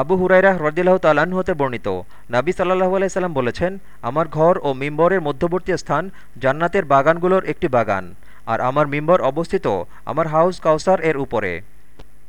আবু হুরাইরা হ্রদিল্লাহ তালাহ হতে বর্ণিত। নাবি সাল্লাহ আলাইসাল্লাম বলেছেন, আমার ঘর ও মিম্বরের মধ্যবর্তী স্থান জান্নাতের বাগানগুলোর একটি বাগান, আর আমার মিম্বর অবস্থিত আমার হাউস কাউসার এর উপরে।